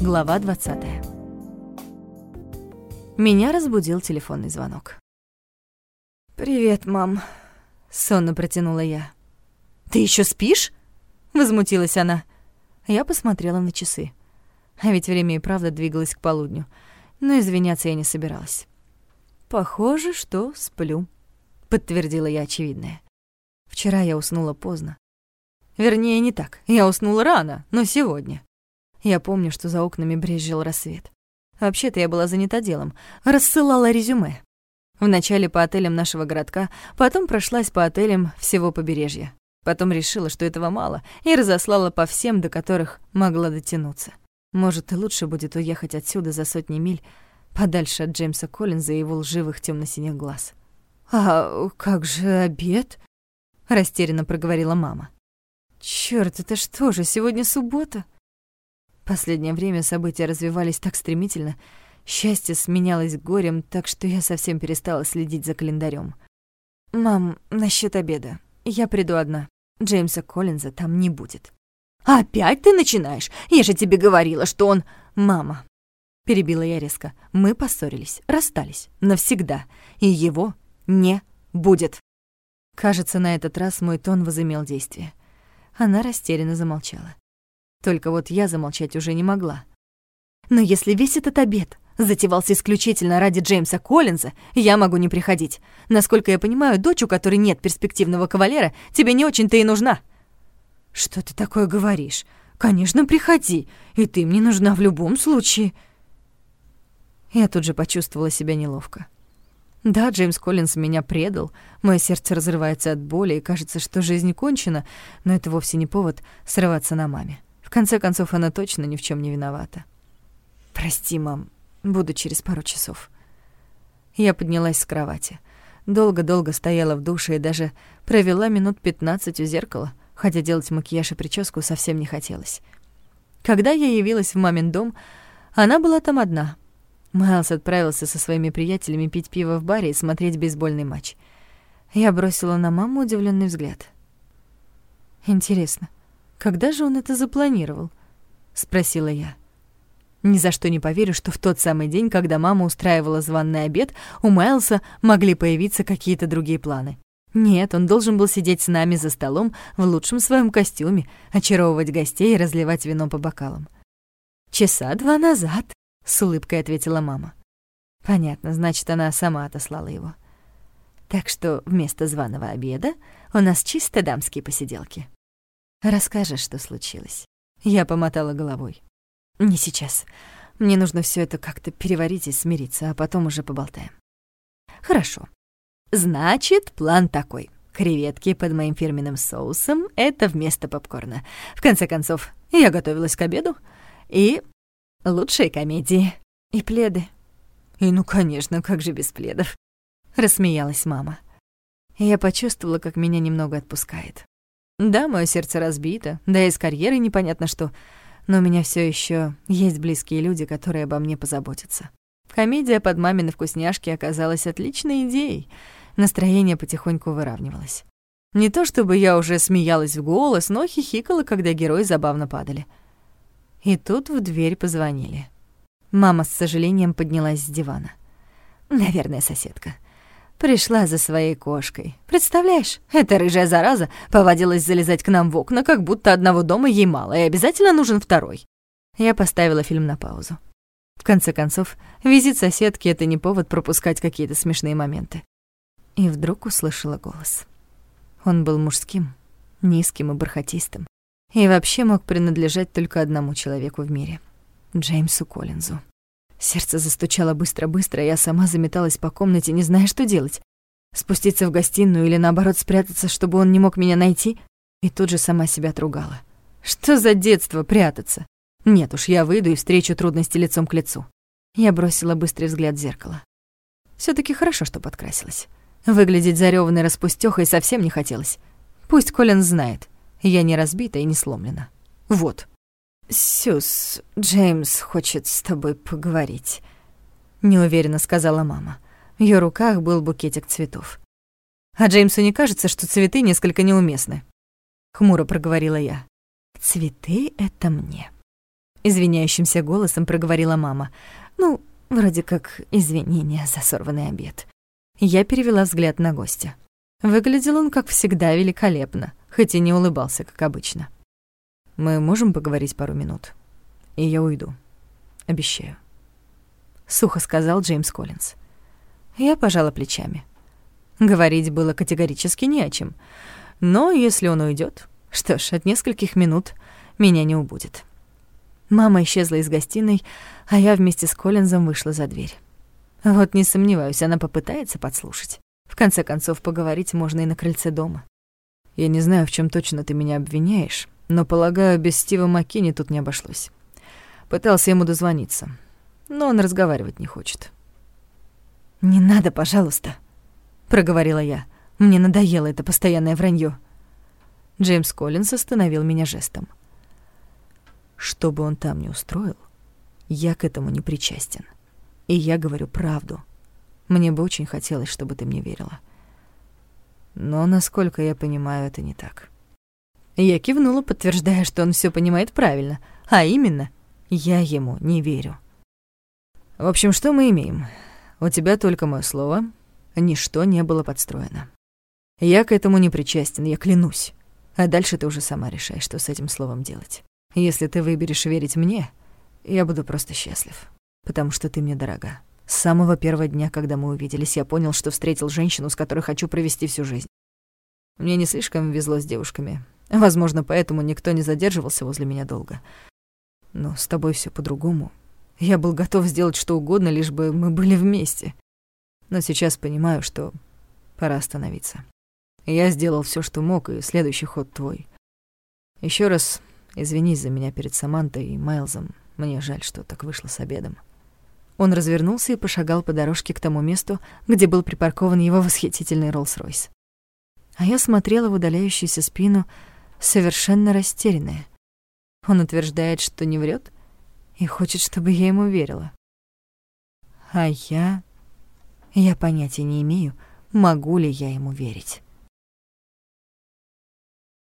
Глава 20. Меня разбудил телефонный звонок. «Привет, мам», — сонно протянула я. «Ты еще спишь?» — возмутилась она. Я посмотрела на часы. А ведь время и правда двигалось к полудню. Но извиняться я не собиралась. «Похоже, что сплю», — подтвердила я очевидное. Вчера я уснула поздно. Вернее, не так. Я уснула рано, но сегодня. Я помню, что за окнами брезжил рассвет. Вообще-то я была занята делом, рассылала резюме. Вначале по отелям нашего городка, потом прошлась по отелям всего побережья. Потом решила, что этого мало, и разослала по всем, до которых могла дотянуться. Может, и лучше будет уехать отсюда за сотни миль, подальше от Джеймса Коллинза и его лживых темно-синих глаз. «А как же обед?» — растерянно проговорила мама. «Чёрт, это что же, сегодня суббота?» Последнее время события развивались так стремительно, счастье сменялось горем, так что я совсем перестала следить за календарем. «Мам, насчет обеда. Я приду одна. Джеймса Коллинза там не будет». «Опять ты начинаешь? Я же тебе говорила, что он...» «Мама», — перебила я резко, — «мы поссорились, расстались, навсегда, и его не будет». Кажется, на этот раз мой тон возымел действие. Она растерянно замолчала. Только вот я замолчать уже не могла. Но если весь этот обед затевался исключительно ради Джеймса Коллинза, я могу не приходить. Насколько я понимаю, дочь, у которой нет перспективного кавалера, тебе не очень-то и нужна. Что ты такое говоришь? Конечно, приходи, и ты мне нужна в любом случае. Я тут же почувствовала себя неловко. Да, Джеймс Коллинз меня предал, мое сердце разрывается от боли, и кажется, что жизнь кончена, но это вовсе не повод срываться на маме. Конце концов, она точно ни в чем не виновата. «Прости, мам, буду через пару часов». Я поднялась с кровати. Долго-долго стояла в душе и даже провела минут пятнадцать у зеркала, хотя делать макияж и прическу совсем не хотелось. Когда я явилась в мамин дом, она была там одна. Майлз отправился со своими приятелями пить пиво в баре и смотреть бейсбольный матч. Я бросила на маму удивленный взгляд. Интересно, когда же он это запланировал? спросила я. Ни за что не поверю, что в тот самый день, когда мама устраивала званный обед, у Майлса могли появиться какие-то другие планы. Нет, он должен был сидеть с нами за столом в лучшем своем костюме, очаровывать гостей и разливать вино по бокалам. «Часа два назад», — с улыбкой ответила мама. Понятно, значит, она сама отослала его. Так что вместо званого обеда у нас чисто дамские посиделки. Расскажешь, что случилось?» Я помотала головой. «Не сейчас. Мне нужно все это как-то переварить и смириться, а потом уже поболтаем». «Хорошо. Значит, план такой. Креветки под моим фирменным соусом — это вместо попкорна. В конце концов, я готовилась к обеду. И лучшие комедии. И пледы. И ну, конечно, как же без пледов?» Рассмеялась мама. Я почувствовала, как меня немного отпускает. Да, мое сердце разбито, да и с карьерой непонятно что, но у меня все еще есть близкие люди, которые обо мне позаботятся. Комедия под мамины вкусняшки оказалась отличной идеей. Настроение потихоньку выравнивалось. Не то чтобы я уже смеялась в голос, но хихикала, когда герои забавно падали. И тут в дверь позвонили. Мама с сожалением поднялась с дивана. «Наверное, соседка», Пришла за своей кошкой. Представляешь, эта рыжая зараза повадилась залезать к нам в окна, как будто одного дома ей мало, и обязательно нужен второй. Я поставила фильм на паузу. В конце концов, визит соседки — это не повод пропускать какие-то смешные моменты. И вдруг услышала голос. Он был мужским, низким и бархатистым. И вообще мог принадлежать только одному человеку в мире — Джеймсу Коллинзу. Сердце застучало быстро-быстро, я сама заметалась по комнате, не зная, что делать. Спуститься в гостиную или, наоборот, спрятаться, чтобы он не мог меня найти? И тут же сама себя отругала. Что за детство прятаться? Нет уж, я выйду и встречу трудности лицом к лицу. Я бросила быстрый взгляд в зеркало. все таки хорошо, что подкрасилась. Выглядеть зарёванной распустёхой совсем не хотелось. Пусть Колин знает, я не разбита и не сломлена. Вот. «Сюз, Джеймс хочет с тобой поговорить», — неуверенно сказала мама. В её руках был букетик цветов. «А Джеймсу не кажется, что цветы несколько неуместны?» — хмуро проговорила я. «Цветы — это мне». Извиняющимся голосом проговорила мама. Ну, вроде как извинения за сорванный обед. Я перевела взгляд на гостя. Выглядел он, как всегда, великолепно, хоть и не улыбался, как обычно. «Мы можем поговорить пару минут? И я уйду. Обещаю». Сухо сказал Джеймс Коллинз. Я пожала плечами. Говорить было категорически не о чем. Но если он уйдет, что ж, от нескольких минут меня не убудет. Мама исчезла из гостиной, а я вместе с Коллинзом вышла за дверь. Вот не сомневаюсь, она попытается подслушать. В конце концов, поговорить можно и на крыльце дома. Я не знаю, в чем точно ты меня обвиняешь, но, полагаю, без Стива Маккини тут не обошлось. Пытался ему дозвониться, но он разговаривать не хочет. «Не надо, пожалуйста», — проговорила я. «Мне надоело это постоянное вранье. Джеймс Коллинс остановил меня жестом. Что бы он там ни устроил, я к этому не причастен. И я говорю правду. Мне бы очень хотелось, чтобы ты мне верила. Но, насколько я понимаю, это не так. Я кивнула, подтверждая, что он все понимает правильно, а именно, я ему не верю. В общем, что мы имеем? У тебя только мое слово, ничто не было подстроено. Я к этому не причастен, я клянусь. А дальше ты уже сама решаешь, что с этим словом делать. Если ты выберешь верить мне, я буду просто счастлив, потому что ты мне дорога. С самого первого дня, когда мы увиделись, я понял, что встретил женщину, с которой хочу провести всю жизнь. Мне не слишком везло с девушками. Возможно, поэтому никто не задерживался возле меня долго. Но с тобой все по-другому. Я был готов сделать что угодно, лишь бы мы были вместе. Но сейчас понимаю, что пора остановиться. Я сделал все, что мог, и следующий ход твой. Еще раз Извинись за меня перед Самантой и Майлзом. Мне жаль, что так вышло с обедом». Он развернулся и пошагал по дорожке к тому месту, где был припаркован его восхитительный Роллс-Ройс. А я смотрела в удаляющуюся спину, совершенно растерянная. Он утверждает, что не врет, и хочет, чтобы я ему верила. А я... Я понятия не имею, могу ли я ему верить.